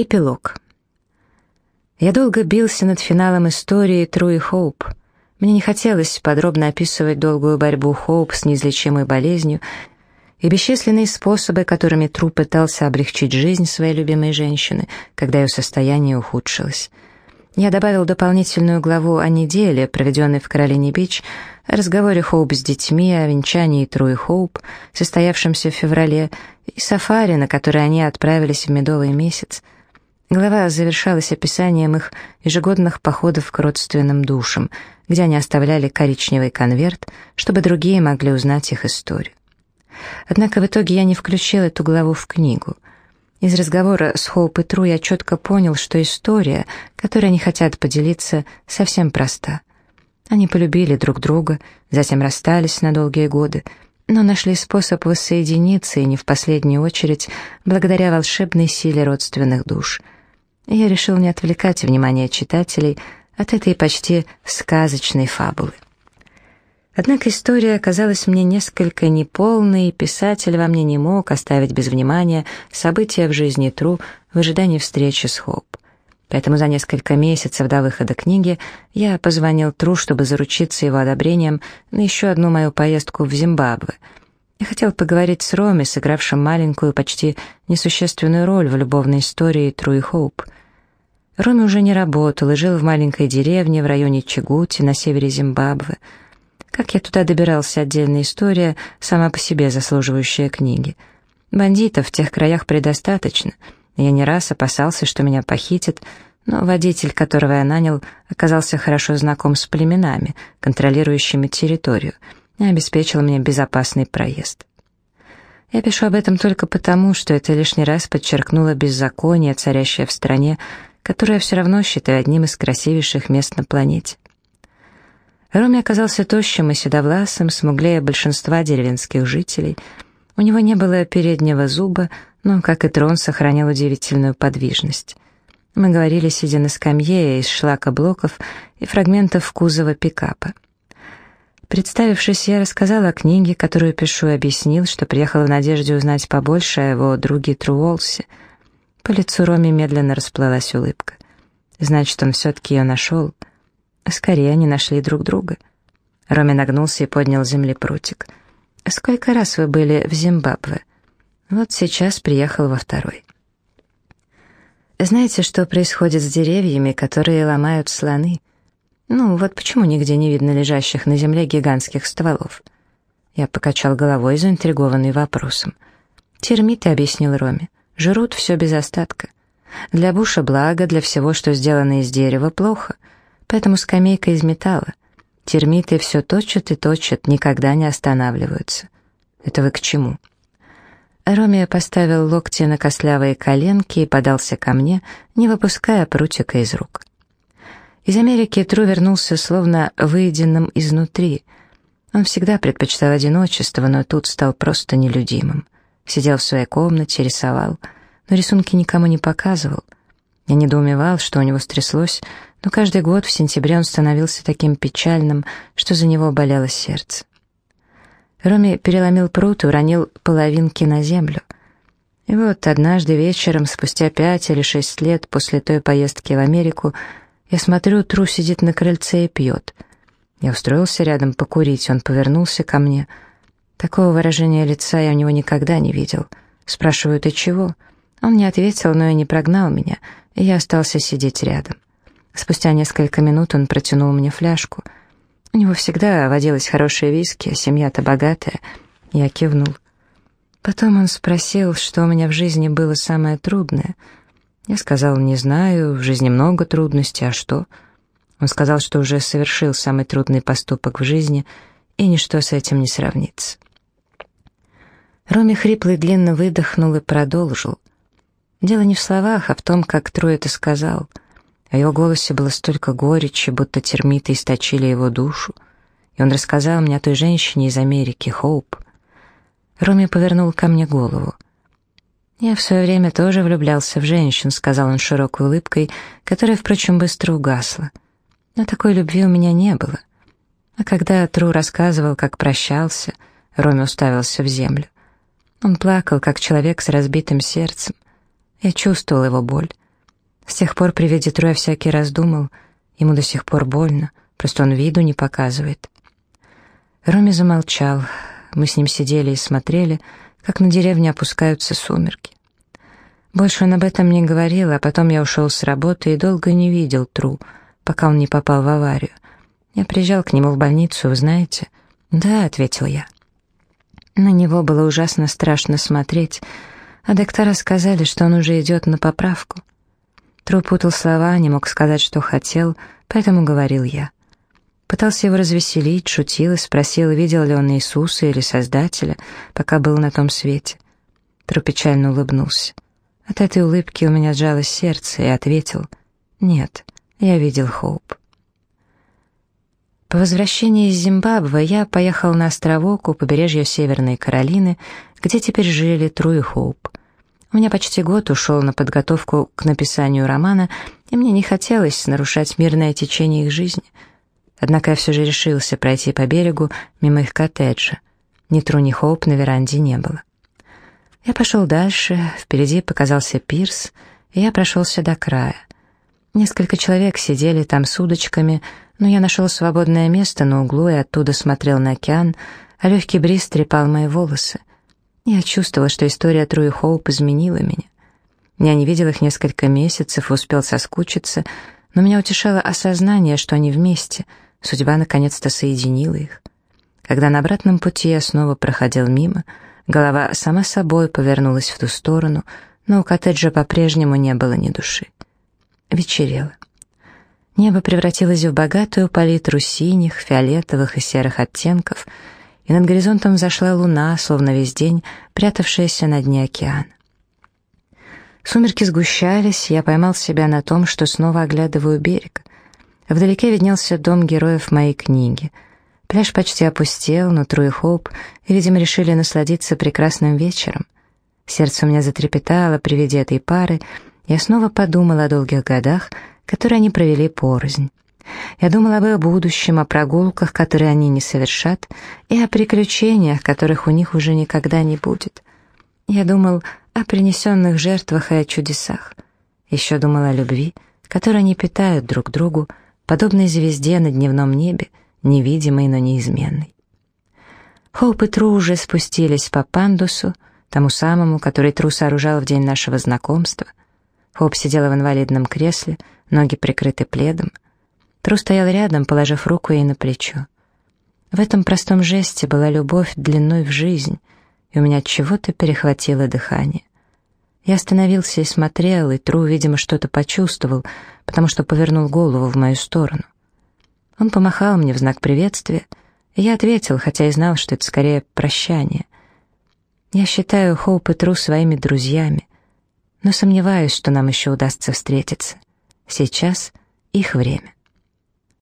Эпилог. Я долго бился над финалом истории Тру и Хоуп. Мне не хотелось подробно описывать долгую борьбу Хоуп с неизлечимой болезнью и бесчисленные способы, которыми Тру пытался облегчить жизнь своей любимой женщины, когда ее состояние ухудшилось. Я добавил дополнительную главу о неделе, проведенной в Каролине-Бич, о разговоре Хоуп с детьми, о венчании Тру и Хоуп, состоявшемся в феврале, и сафари, на который они отправились в медовый месяц — Глава завершалась описанием их ежегодных походов к родственным душам, где они оставляли коричневый конверт, чтобы другие могли узнать их историю. Однако в итоге я не включил эту главу в книгу. Из разговора с Хоуп и Тру я четко понял, что история, которой они хотят поделиться, совсем проста. Они полюбили друг друга, затем расстались на долгие годы, но нашли способ воссоединиться и не в последнюю очередь благодаря волшебной силе родственных душ — я решил не отвлекать внимание читателей от этой почти сказочной фабулы. Однако история оказалась мне несколько неполной, и писатель во мне не мог оставить без внимания события в жизни Тру в ожидании встречи с Хоуп. Поэтому за несколько месяцев до выхода книги я позвонил Тру, чтобы заручиться его одобрением на еще одну мою поездку в Зимбабве. Я хотел поговорить с Роми, сыгравшим маленькую, почти несущественную роль в любовной истории Тру и Хоуп — Роми уже не работал и жил в маленькой деревне в районе Чигути на севере Зимбабве. Как я туда добирался, отдельная история, сама по себе заслуживающая книги. Бандитов в тех краях предостаточно. Я не раз опасался, что меня похитят, но водитель, которого я нанял, оказался хорошо знаком с племенами, контролирующими территорию, и обеспечил мне безопасный проезд. Я пишу об этом только потому, что это лишний раз подчеркнуло беззаконие, царящее в стране, которое я все равно считаю одним из красивейших мест на планете. Роми оказался тощим и седовласым, смуглее большинства деревенских жителей. У него не было переднего зуба, но, как и трон, сохранял удивительную подвижность. Мы говорили, сидя на скамье из шлакоблоков и фрагментов кузова пикапа. Представившись, я рассказала о книге, которую пишу, и объяснил, что приехала в надежде узнать побольше о его друге Труолсе — по лицу Роми медленно расплылась улыбка. Значит, он все-таки ее нашел. Скорее, они нашли друг друга. Роми нагнулся и поднял с земли прутик. «Сколько раз вы были в Зимбабве?» «Вот сейчас приехал во второй». «Знаете, что происходит с деревьями, которые ломают слоны?» «Ну, вот почему нигде не видно лежащих на земле гигантских стволов?» Я покачал головой, заинтригованный вопросом. «Термиты», — объяснил Роме. Жрут все без остатка. Для Буша благо, для всего, что сделано из дерева, плохо. Поэтому скамейка из металла. Термиты все точат и точат, никогда не останавливаются. Это вы к чему? Ромия поставил локти на костлявые коленки и подался ко мне, не выпуская прутика из рук. Из Америки Тру вернулся словно выеденным изнутри. Он всегда предпочитал одиночество, но тут стал просто нелюдимым. Сидел в своей комнате, рисовал, но рисунки никому не показывал. Я недоумевал, что у него стряслось, но каждый год в сентябре он становился таким печальным, что за него болело сердце. Роми переломил пруд и уронил половинки на землю. И вот однажды вечером, спустя пять или шесть лет после той поездки в Америку, я смотрю, Тру сидит на крыльце и пьет. Я устроился рядом покурить, он повернулся ко мне — Такого выражения лица я у него никогда не видел. Спрашиваю, ты чего? Он не ответил, но и не прогнал меня, и я остался сидеть рядом. Спустя несколько минут он протянул мне фляжку. У него всегда водилась хорошая виски, семья-то богатая. Я кивнул. Потом он спросил, что у меня в жизни было самое трудное. Я сказал, не знаю, в жизни много трудностей, а что? Он сказал, что уже совершил самый трудный поступок в жизни, и ничто с этим не сравнится. Роми хрипло и длинно выдохнул и продолжил. Дело не в словах, а в том, как Трой это сказал. В его голосе было столько горечи, будто термиты источили его душу. И он рассказал мне о той женщине из Америки, Хоуп. Роми повернул ко мне голову. «Я в свое время тоже влюблялся в женщин», — сказал он широкой улыбкой, которая, впрочем, быстро угасла. «Но такой любви у меня не было». А когда Тру рассказывал, как прощался, Роми уставился в землю. Он плакал, как человек с разбитым сердцем. Я чувствовал его боль. С тех пор при виде Троя всякий раз думал, ему до сих пор больно, просто он виду не показывает. Роми замолчал. Мы с ним сидели и смотрели, как на деревне опускаются сумерки. Больше он об этом не говорил, а потом я ушел с работы и долго не видел Тру, пока он не попал в аварию. Я приезжал к нему в больницу, вы знаете? «Да», — ответил я. На него было ужасно страшно смотреть, а доктора сказали, что он уже идет на поправку. Тру путал слова, не мог сказать, что хотел, поэтому говорил я. Пытался его развеселить, шутил и спросил, видел ли он Иисуса или Создателя, пока был на том свете. Тру печально улыбнулся. От этой улыбки у меня сжалось сердце, и ответил, «Нет, я видел Хоуп». По возвращении из Зимбабве я поехал на островок у побережья Северной Каролины, где теперь жили Тру и Хоуп. У меня почти год ушел на подготовку к написанию романа, и мне не хотелось нарушать мирное течение их жизни. Однако я все же решился пройти по берегу мимо их коттеджа. Ни Тру, ни Хоуп на веранде не было. Я пошел дальше, впереди показался пирс, и я прошелся до края. Несколько человек сидели там с удочками, но я нашел свободное место на углу и оттуда смотрел на океан, а легкий бриз трепал мои волосы. Я чувствовал, что история Труи Хоуп изменила меня. Я не видел их несколько месяцев, успел соскучиться, но меня утешало осознание, что они вместе, судьба наконец-то соединила их. Когда на обратном пути я снова проходил мимо, голова сама собой повернулась в ту сторону, но у коттеджа по-прежнему не было ни души. Вечерело. Небо превратилось в богатую палитру синих, фиолетовых и серых оттенков, и над горизонтом зашла луна, словно весь день прятавшаяся на дне океана. Сумерки сгущались, я поймал себя на том, что снова оглядываю берег. Вдалеке виднелся дом героев моей книги. Пляж почти опустел, но Тру и видимо, решили насладиться прекрасным вечером. Сердце у меня затрепетало при виде этой пары, я снова подумал о долгих годах, которые они провели порознь. Я думал об их будущем, о прогулках, которые они не совершат, и о приключениях, которых у них уже никогда не будет. Я думал о принесенных жертвах и о чудесах. Еще думал о любви, которую они питают друг другу, подобной звезде на дневном небе, невидимой, но неизменной. Хоуп и Тру уже спустились по пандусу, тому самому, который Тру сооружал в день нашего знакомства. Хоуп сидела в инвалидном кресле, ноги прикрыты пледом. Тру стоял рядом, положив руку ей на плечо. В этом простом жесте была любовь длиной в жизнь, и у меня от чего-то перехватило дыхание. Я остановился и смотрел, и Тру, видимо, что-то почувствовал, потому что повернул голову в мою сторону. Он помахал мне в знак приветствия, и я ответил, хотя и знал, что это скорее прощание. Я считаю Хоуп и Тру своими друзьями, но сомневаюсь, что нам еще удастся встретиться. Сейчас их время.